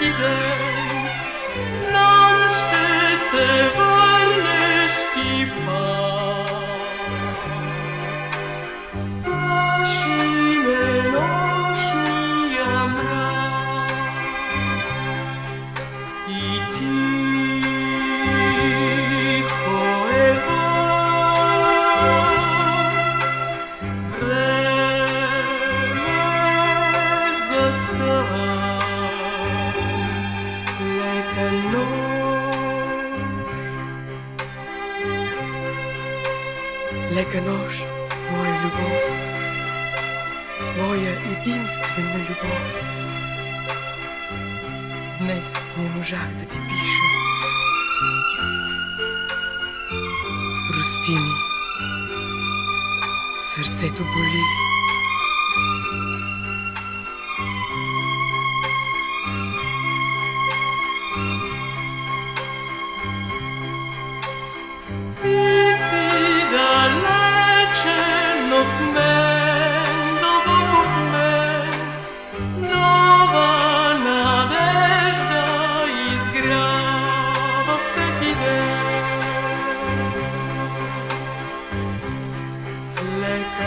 idee Лека нощ, моя любов, моя единствена любов. Днес не можах да ти пиша. Прости ми, сърцето боли.